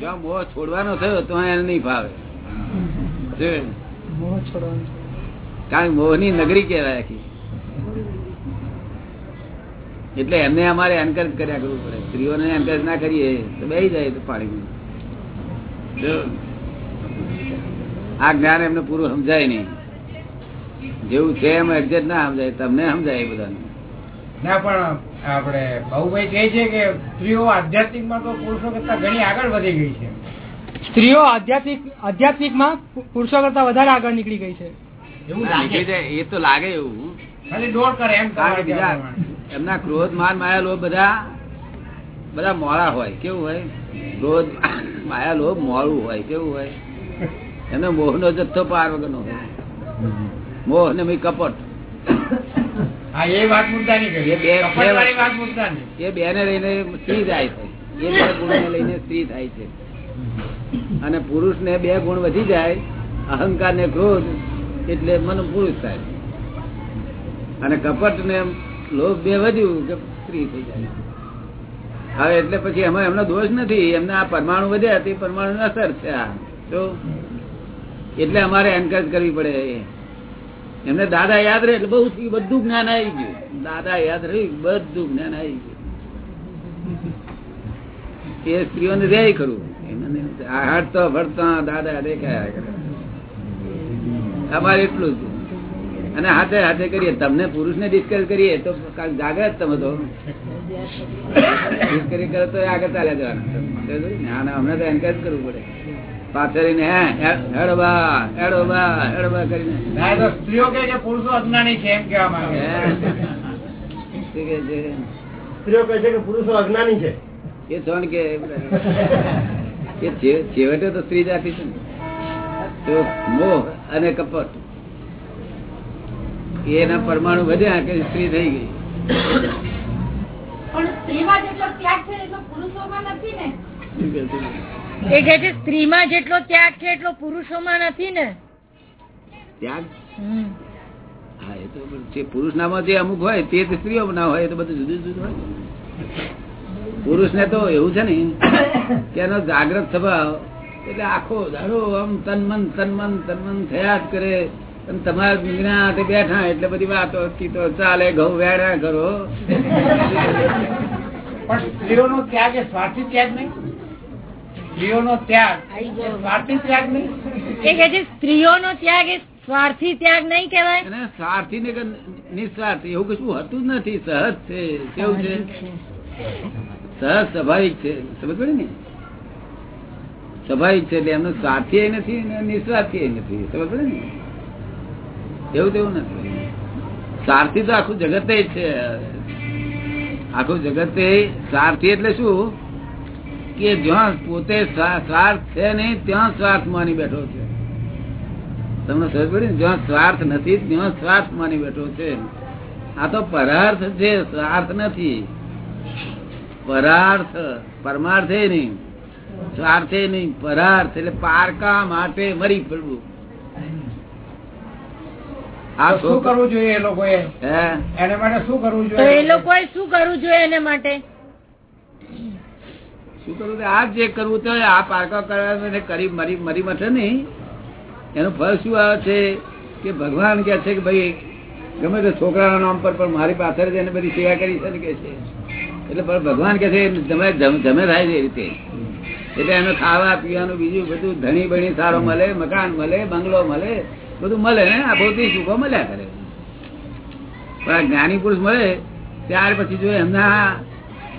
જો મોહ છોડવાનો થયો તો એને નહીં ફાવે કારણ મોહની મોહની નગરી કહેવાય આખી. એટલે એમને અમારે એન્કરેજ કર્યા કરવું પડે. સ્ત્રીઓને એન્કરેજ ના કરીએ તો બે જાય તો પાણીમાં. આ જ્ઞાન એમને પૂરું સમજાય નહીં. જેવું છે એમ એક્ઝેક્ટ ના સમજાય. તમને સમજાય બધાને. ના પણ આપણે બહુભાઈ કહે છે કે સ્ત્રીઓ આધ્યાત્મિકમાં તો પુરુષો કરતા ઘણી આગળ વધી ગઈ છે. સ્ત્રીઓ આધ્યાત્મિક આધ્યાત્મિકમાં પુ- પુરુષો કરતા વધારે આગળ નીકળી ગઈ છે. એવું લાગે છે એ તો લાગે એવું. ખાલી દોડ કરે એમ કારણ કે બીજા એમના ક્રોધ માન માયા લોભ બધા બધા મોડા હોય. કેવું હોય? ક્રોધ માયા લોભ મોડું હોય. કેવું હોય? એનો મોહ નો જથ્થો પાર વગરનો હોય. મોહ ને કપટ. એ વાત મુદ્દાની કરી. બે- કપટવાળી વાત મુદ્દાની. એ બે ને લઈને સ્ત્રી જાય છે. એ બે ગુણ લઈને સ્ત્રી થાય છે. અને પુરુષ ને બે ગુણ વધી જાય અહંકાર ને ક્રોધ એટલે મન પુરુષ થાય અને કપટ ને લોભ બે વધ્યું કે સ્ત્રી થઈ જાય હવે એટલે પછી એમાં એમનો દોષ નથી. એમને આ પરમાણુ વધ્યા તે પરમાણુ અસર છે આ તો એટલે અમારે એન્કરેજ કરવી પડે એમને દાદા યાદ રહે એટલે બહુ બધું જ્ઞાન આવી ગયું. દાદા યાદ રહ્યું બધું જ્ઞાન આવી ગયું. એ સ્ત્રીઓને રે ખરું હાડતો આ દાદા દેખાયા કરે. અમારે એટલું જ. અને હાથે હાથે કરીએ. તમને પુરુષ ને ડિસ્કસ કરીએ તો જાગે જ તમે તો. ડિસ્કસ કરે તો આગળ ચાલ્યા જવાના. ના ના તો એન્કરેજ કરવું પડે. પાછળ રહીને, હે હે- હેડો બા હેડો બા હેડો બા કરીને. ના તો સ્ત્રીઓ કે છે પુરુષો અજ્ઞાની છે એમ માંગે સ્ત્રીઓ કહે છે કે પુરુષો અજ્ઞાની છે. એ જોણ કે એ છેવટે તો સ્ત્રી જાતિ છે ને. તો મોહ અને કપટ. એના પરમાણુ વધ્યા કે સ્ત્રી થઈ ગઈ. પણ સ્ત્રીમાં જેટલો ત્યાગ છે એટલો પુરુષોમાં નથી ને? એ કે છે સ્ત્રીમાં જેટલો ત્યાગ છે એટલો પુરુષોમાં નથી ને. ત્યાગ? હા એ તો જે પુરુષનામાં જે અમુક હોય તે સ્ત્રીઓ ના હોય એ તો બધું જુદું જુદું હોય. પુરુષ ને તો એવું છે ને કે એનો જાગ્રત સ્વભાવ એટલે આખો ધારો આમ તન મન તન મન તન મન થયા જ કરે. અને તમારા દુનિયા બેઠા એટલે બધી વાતો કીધો તો ચાલે ઘઉં વેડા કરો. પણ સ્ત્રીઓનો ત્યાગ એ સ્વાર્થી ત્યાગ નહીં. સ્ત્રીઓનો ત્યાગ. સ્વાર્થી ત્યાગ નહીં. એ છે સ્ત્રીઓનો ત્યાગ એ સ્વાર્થી ત્યાગ નહીં કહેવાય? સ્વાર્થી ને કે નિસ્વાર્થ એવું કશું હતું જ નથી. સહજ છે. કેવું છે? સહજ સ્વાભાવિક છે. સમજ પડે ને? સ્વાભાવિક છે એટલે એમનું સ્વાર્થી નથી નિસ્વાર્થી નથી. સમજ પડે ને? એવું તેવું નથી. સ્વાર્થી તો આખું જગતે છે. આખું જગતે સ્વાર્થી એટલે શું? કે જ્યાં પોતે સ્વાર્થ છે નહીં ત્યાં સ્વાર્થ માની બેઠો છે. તમને સમજ પડી ને? જ્યાં સ્વાર્થ નથી ત્યાં સ્વાર્થ માની બેઠો છે. આ તો પરાર્થ છે સ્વાર્થ નથી. પરાર્થ પરમાર્થે નહીં. સ્વાર્થે નહીં પરાર્થ એટલે પારકા માટે મરી પડવું. આ શું કરવું જોઈએ એ લોકોએ? એને માટે શું કરવું જોઈએ એ લોકોએ શું કરવું જોઈએ એને માટે? શું કરવું કે આ જે કરવું તો આ પારકા કરવા કરી, મરી મરી મથે નહીં. એનું ફળ શું આવે છે કે ભગવાન કે છે કે ભાઈ, ગમે તે છોકરાના નામ પર પણ મારી પાછળ જ એને બધી સેવા કરી છે ને કે છે. એટલે પણ ભગવાન કે છે, તમે જમે થાય છે એ રીતે. એટલે એને ખાવા, પીવાનું, બીજું બધું ધણી બણી સારો મળે, મકાન મળે, બંગલો મળે, બધું મળે ને આ ભૌતિક સુખો મળ્યા કરે. પણ આ જ્ઞાની પુરુષ મળે, ત્યાર પછી જો એમના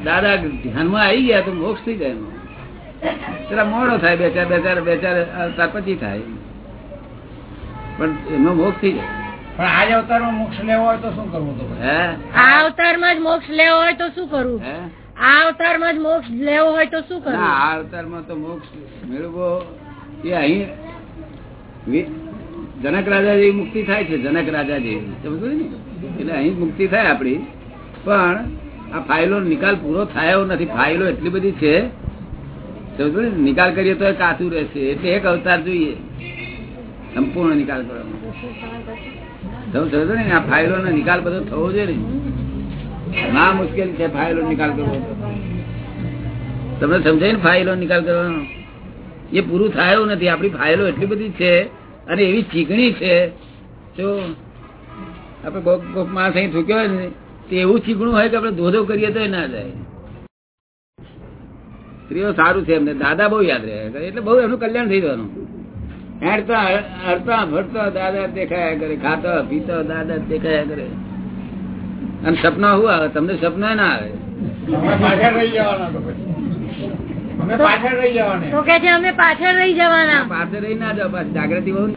દાદા ધ્યાનમાં આવી ગયા તો મોક્ષ થઈ જાય એનો જરા મોડો થાય બે ચાર બે ચાર બે ચાર અવતાર પછી થાય. પણ એનો મોક્ષ થઈ જાય. પણ આજ અવતારમાં મોક્ષ લેવો હોય તો શું કરવું તો આ અવતારમાં જ મોક્ષ લેવો હોય તો શું કરવું? આ અવતારમાં જ મોક્ષ લેવો હોય તો શું કરવું? આ અવતારમાં તો મોક્ષ મેળવો એ અહીં જનક રાજા જેવી મુક્તિ થાય છે જનક રાજા જેવી. સમજ ને? એટલે અહીં મુક્તિ થાય આપણી. પણ આ ફાઇલો નિકાલ પૂરો થયો નથી. ફાઇલો એટલી બધી છે? નિકાલ કરીએ તો કાચું રહેશે. એટલે એક અવતાર જોઈએ. સંપૂર્ણ નિકાલ કરવાનો. ને? આ ફાઇલો નિકાલ બધો થવો જોઈએ ને. ના મુશ્કેલ છે ફાઇલો નિકાલ કરવો. તમને સમજાય ને ફાઇલો નિકાલ કરવાનો? એ પૂરું થાય નથી. આપણી ફાઇલો એટલી બધી છે અને એવી ચીકણી છે. જો ગોપ ગોપ માણસ અહીં થૂક્યો હોય ને તે એવું ચીકણું હોય કે આપણે ધોધો કરીએ તો ના જાય. સ્ત્રીઓ સારું છે એમને. દાદા બહુ યાદ રહે. એટલે બહુ એમનું કલ્યાણ થઈ જવાનું. હેડતા હરતા ફરતા દાદા દેખાયા કરે. ખાતા પીતા દાદા દેખાયા કરે. અને સપના શું આવે? તમને સપના ના આવે. પાછળ રહી જવાના તો પછી. અમે પાછળ રહી જવાના. તો કે છે અમે પાછળ રહી જવાના. પાસે રહી ના જાઓ. પાછી જાગૃતિ બહુ ને.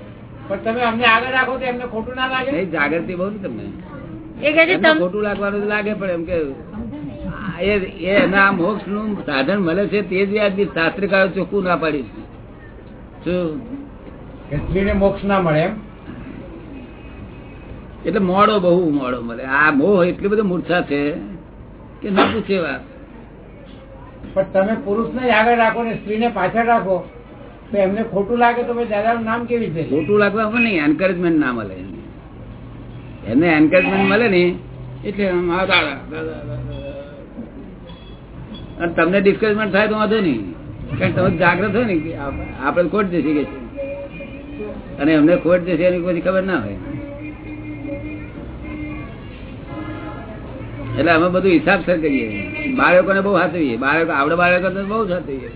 પણ તમે અમને આગળ રાખો તો ખોટું ના જાગૃતિ બહુ ને તમને. એ કે છે એમને તમ ખોટું લાગવાનું લાગે પણ એમ કે એના મોક્ષનું સાધન મળે છે તે જ વ્યાજબી શાસ્ત્રકારો ચોખ્ખું ના પાડી શું? કે સ્ત્રીને મોક્ષ ના મળે એમ? એટલે મોડો બહુ મોડો મળે. આ મોહ એટલી બધી મૂર્છા છે કે ના પૂછે વાત. પણ તમે પુરુષ ને આગળ રાખો ને સ્ત્રી ને પાછળ રાખો તો એમને ખોટું લાગે તો દાદા નું નામ કેવી રીતે ખોટું લાગવા નહીં એન્કરેજમેન્ટ ના મળે એમને એન્કરેજમેન્ટ મળે ને, એટલે. અને તમને ડિસ્કરેજમેન્ટ થાય તો વાંધો નહીં. કારણ તમે જાગ્રત હોય ને આપણે ખોટ જશે કે અને એમને ખોટ જશે એની કોઈ ખબર ના હોય. એટલે અમે બધું હિસાબ સર કરીએ. બાળકોને બહુ હાથવીએ. બાળકો, આવડે બાળકો તો બહુ સાચવીએ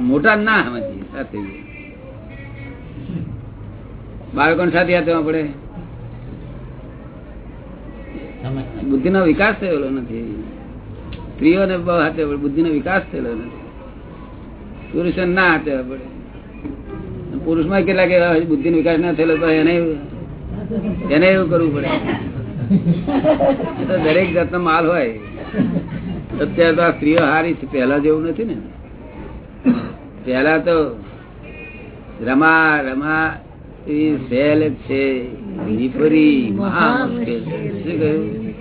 મોટા ના સમજીએ સાચવીએ બાળકોને સાથે હાથવા પડે. બુદ્ધિ નો વિકાસ થયેલો નથી. સ્ત્રીઓને બહુ હાથે બુદ્ધિ નો વિકાસ થયેલો નથી. પુરુષ ના હાથે પડે પુરુષમાં કેટલાક બુદ્ધિ નો વિકાસ ના થયેલો એને એને એવું કરવું પડે. દરેક જાતનો માલ હોય. અત્યારે તો આ સ્ત્રીઓ હારી છે, પહેલા જેવું નથી ને. પહેલા તો રમા રમા સહેલ છે. વિપરી મહા મુશ્કેલ શું કહ્યું?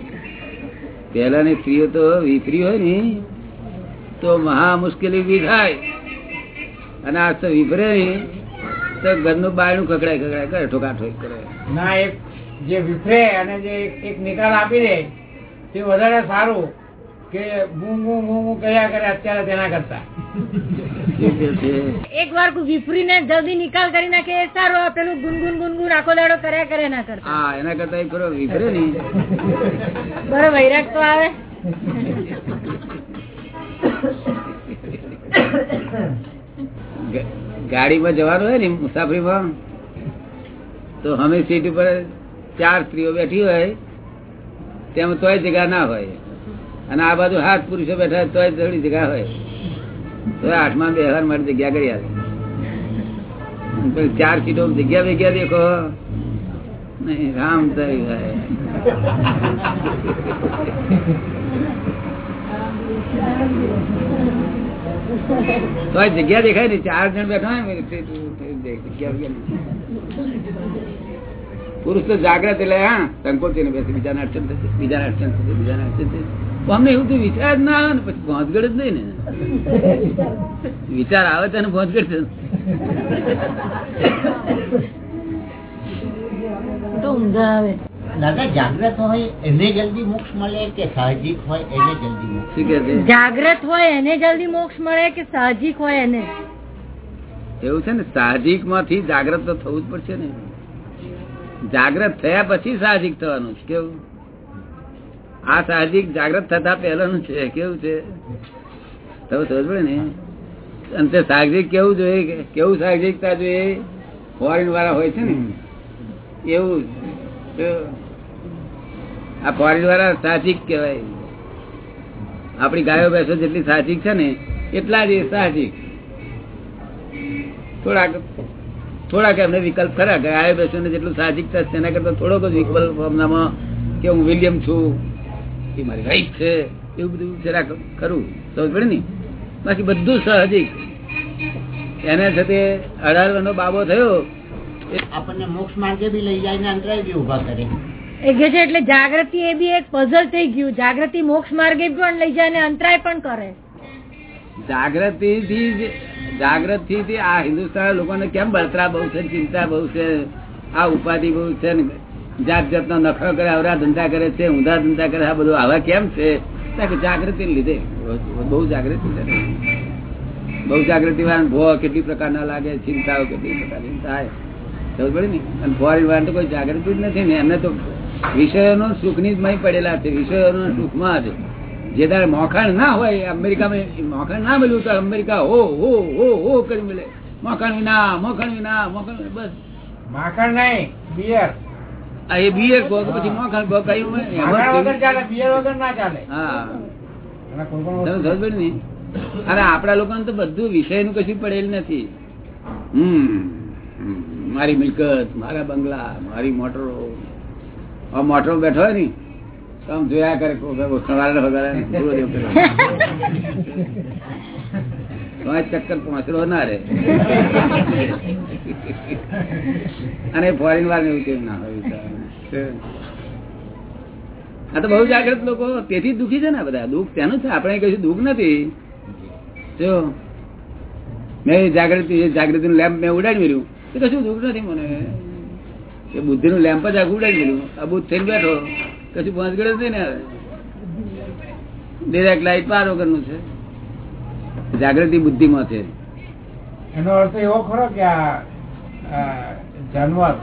પહેલાની સ્ત્રીઓ તો વિપરી હોય ને, તો મહા મુશ્કેલી ઊભી થાય. અને આ તો વિપરે ને, તો ઘરનું બાયણું કકડાય કકડાય કરે ઠોકા ઠોક કરે. ના, એક જે વિફરે અને જે એક- નિકાલ આપી દે, તે વધારે સારું કે બૂમ બૂમ બૂમ કર્યા કરે, અત્યારે તેના કરતા. એક વાર વિફરીને જલ્દી નિકાલ કરી નાખે સારું પેલું ગુનગુન ગુનગુન આખો દાડો કર્યા કરે ના કરતા. હા એના કરતા ખરો વિપરે ને બરો વૈરાગ તો આવે. ગાડીમાં જવાનું હોય ને મુસાફરીમાં તો અમે સીટ ઉપર ચાર સ્ત્રીઓ બેઠી હોય તેમાં તોય જગ્યા ના હોય. અને આ બાજુ હાથ પુરુષો બેઠા હોય તોય થોડી જગ્યા હોય. તો આઠમા બેહવાર માટે જગ્યા કરી ચાર સીટો જગ્યા ભેગ્યા દેખો નહીં, રામ તરી તો જગ્યા દેખાય ને ચાર જણ બેઠા પુરુષ તો જાગ્રત એટલે, હા સંકોચી ને બેસે, બીજાને અડચણ થશે, બીજાને અડચણ થશે, બીજાને અડચણ થશે. અમને એવું તો વિચાર જ ના આવે ને પછી ભોંતગડ જ નહીં ને. વિચાર આવે તો એને છે તો ઊંઘા આવે. દાદા જાગ્રત હોય એને જલ્દી મોક્ષ મળે કે સાહજિક હોય એને જલ્દી મોક્ષ શું કે છે? જાગ્રત હોય એને જલ્દી મોક્ષ મળે કે સાહજિક હોય એને? એવું છે ને સાહજિકમાંથી જાગ્રત તો થવું જ પડશે ને. જાગ્રત થયા પછી સાહજિક થવાનું કેવું? આ સાહજિક જાગ્રત થતા પહેલાનું છે કેવું છે? તમે સમજ પડે ને. અને તે સાહજિક કેવું જોઈએ કેવું સાહજિકતા જોઈએ? ફોરેન વાળા હોય છે ને. એવું આ ફોરેન વાળા સાહજિક કહેવાય. આપણી ગાયો ભેંસો જેટલી સાહજિક છે ને એટલા જ એ સાહજિક. થોડાક થોડાક એમને વિકલ્પ ખરા. ગાયો ભેંસો ને જેટલું સાહજિકતા છે એના કરતા થોડોક જ વિકલ્પ હમણાંમાં કે હું વિલિયમ છું. એ મારી વાઈફ છે એવું બધું જરા ખરું સમજ પડે ને? બાકી બધું સહજિક એને સાથે અઢાર વર્ષનો બાબો થયો આપણને મોક્ષ માર્ગે બી લઈ જાય ને અંતરાય બી ઊભા કરે. એ કે છે એટલે જાગૃતિ એ બી એક પઝલ થઈ ગયું. જાગૃતિ મોક્ષ માર્ગે પણ લઈ જાય અને અંતરાય પણ કરે. જાગૃતિ થી જાગૃતિ થી આ હિન્દુસ્તાન લોકોને કેમ બળતરા બહુ છે ચિંતા બહુ છે આ ઉપાધિ બહુ છે ને? જાત જાતનો નખરો કરે અવરા ધંધા કરે છે, ઊંધા ધંધા કરે, આ બધું આવા કેમ છે? જાગૃતિ લીધે. બહુ જાગૃતિ બહુ જાગૃતિ વાળા ભો કેટલી પ્રકારના લાગે, ચિંતાઓ કેટલી પ્રકારની થાય. કોઈ જાગૃતિ જ નથી ને, એમને તો વિષયોનો સુખની જ મય પડેલા છે, વિષયોનો સુખમાં જ. જે તારે મોખાણ ના હોય, અમેરિકામાં મોખાણ ના મળ્યું તો અમેરિકા હો હો હો હો કરી મળે. મોખાણ વિના મોખાણ વિના, મોખાણ બસ. માખણ નહીં, બિયર. એ બિયર કહો પછી મોખણ કહો કઈ એમ જ વગર ચાલે બિયર વગર ના ચાલે. હા. સમજ પડી ને? અને આપણા લોકોને તો બધું વિષયનું કશું પડેલ નથી. હમ. મારી મિલકત મારા બંગલા મારી મોટરો. આ મોટરો બેઠો હોય ને તો આમ જોયા કરે વગાડે કરે. પાંચ ચક્કર પહોંચરો ના રે અને ફોરેન વાર એવું કેમ ના હોય આ તો બહુ જાગૃત લોકો. તેથી દુખી છે ને બધા. દુઃખ તેનું છે. આપણે કશું દુઃખ નથી. જો. મેં જાગૃતિ જાગૃતિ નું લેમ્પ મેં ઉડાડી મેળ્યું એ કશું દુઃખ નથી મને. એ બુદ્ધિ નું લેમ્પ જ આખું ઉડાડી મેળ્યું આ બુદ્ધ થઈને બેઠો. કશું પહોંચ ગયો નથી ને ડિરેક્ટ લાઈટ પાર વગરનું છે. જાગૃતિ બુદ્ધિમાં છે. એનો અર્થ એવો ખરો કે આ જાનવર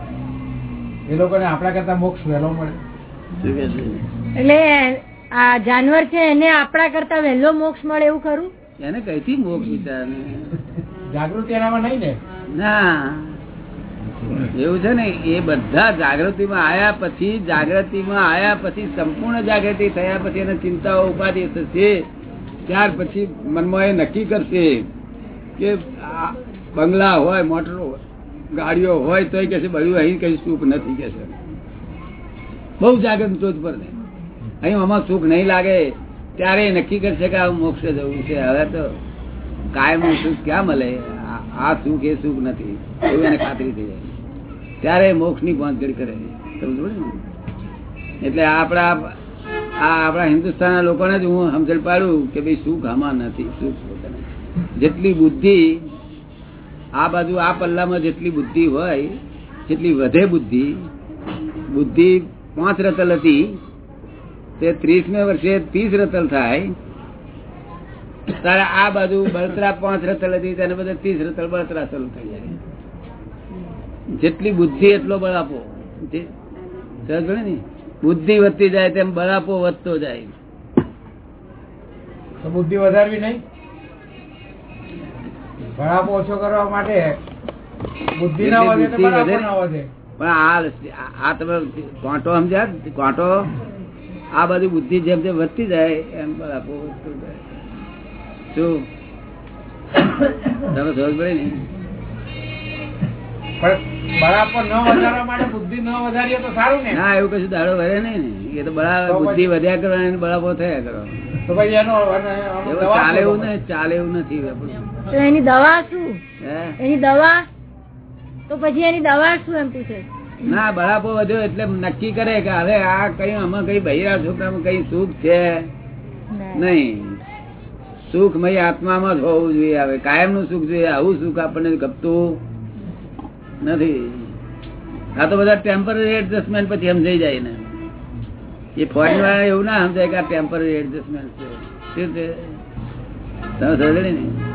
એ લોકોને આપણા કરતા મોક્ષ વહેલો મળે? એટલે આ જાનવર છે એને આપણા કરતા વહેલો મોક્ષ મળે એવું ખરું? એને કઈથી મોક્ષ વિચાર જાગૃતિ એનામાં નહીં ને? ના. એવું છે ને એ બધા જાગૃતિમાં આયા પછી જાગૃતિમાં આયા પછી સંપૂર્ણ જાગૃતિ થયા પછી એને ચિંતાઓ ઉપાધિ થશે. ત્યાર પછી મનમાં એ નક્કી કરશે કે બંગલા હોય, મોટરો ગાડીઓ હોય તો કે બધું અહીં કઈ સુખ નથી કે બહુ જાગૃત શોધ પર અહીં આમાં સુખ નહીં લાગે, ત્યારે નક્કી કરશે કે આ મોક્ષ જવું છે. હવે તો કાયમ સુખ ક્યાં મળે? આ- સુખ એ સુખ નથી. એવું એને ખાતરી થઈ જાય. ત્યારે મોક્ષની પહોંચગઢ કરે. એટલે આપણા આ આપણા હિન્દુસ્તાનના લોકોને જ હું સમજણ પાડું કે ભાઈ સુખ આમાં નથી સુખ. જેટલી બુદ્ધિ આ બાજુ આ પલ્લામાં જેટલી બુદ્ધિ હોય, જેટલી વધે બુદ્ધિ બુદ્ધિ પાંચ રતલ હતી, તે ત્રીસમે વર્ષે ત્રીસ રતલ થાય તારે આ બાજુ બળતરા પાંચ રતલ હતી, તેને બધે ત્રીસ રતલ બળતરા ચલ થઈ જાય. જેટલી બુદ્ધિ એટલો બળ આપો. સમજ ને? બુદ્ધિ વધતી જાય તેમ બરાપો વધતો જાય. બુદ્ધિ વધારવી નહીં? બરાપો ઓછો કરવા માટે બુદ્ધિ ના વધે પણ આ આ તમે કોંટો સમજ્યા? કોંટો આ બધી બુદ્ધિ જેમ જેમ વધતી જાય એમ બરાપો વધતો જાય. શું? તમે સમજ પડે ને? ન વધારવા માટે બુદ્ધિ ન વધારીએ તો સારું ને. ના એવું કશું દાડો વરે નહીં. ને એ તો બળા તો પછી- બુદ્ધિ વધ્યા કરવાની અને બળાપો થયા કરો. તો પછી એનો અને આનો એવું દવા ચાલે એવું શોધો. નહીં ચાલે એવું નથી આપણું. તો એની દવા શું? હે? એની દવા? તો પછી એની દવા શું એમ પૂછે? ના બળાપો વધ્યો એટલે નક્કી કરે કે હવે આ કઈ આમાં કઈ બૈરા છોકરામાં કઈ સુખ છે? નહીં. સુખ મય આત્મામાં જ હોવું જોઈએ હવે. કાયમનું સુખ જોઈએ આવું સુખ આપણને ગપતું નથી. આ તો બધા ટેમ્પરરી એડજસ્ટમેન્ટ પછી સમજાઈ જાય ને એ ફોરેન વાળા એવું ના સમજાય કે આ ટેમ્પરરી એડજસ્ટમેન્ટ છે. શું છે? તમે સમજે ને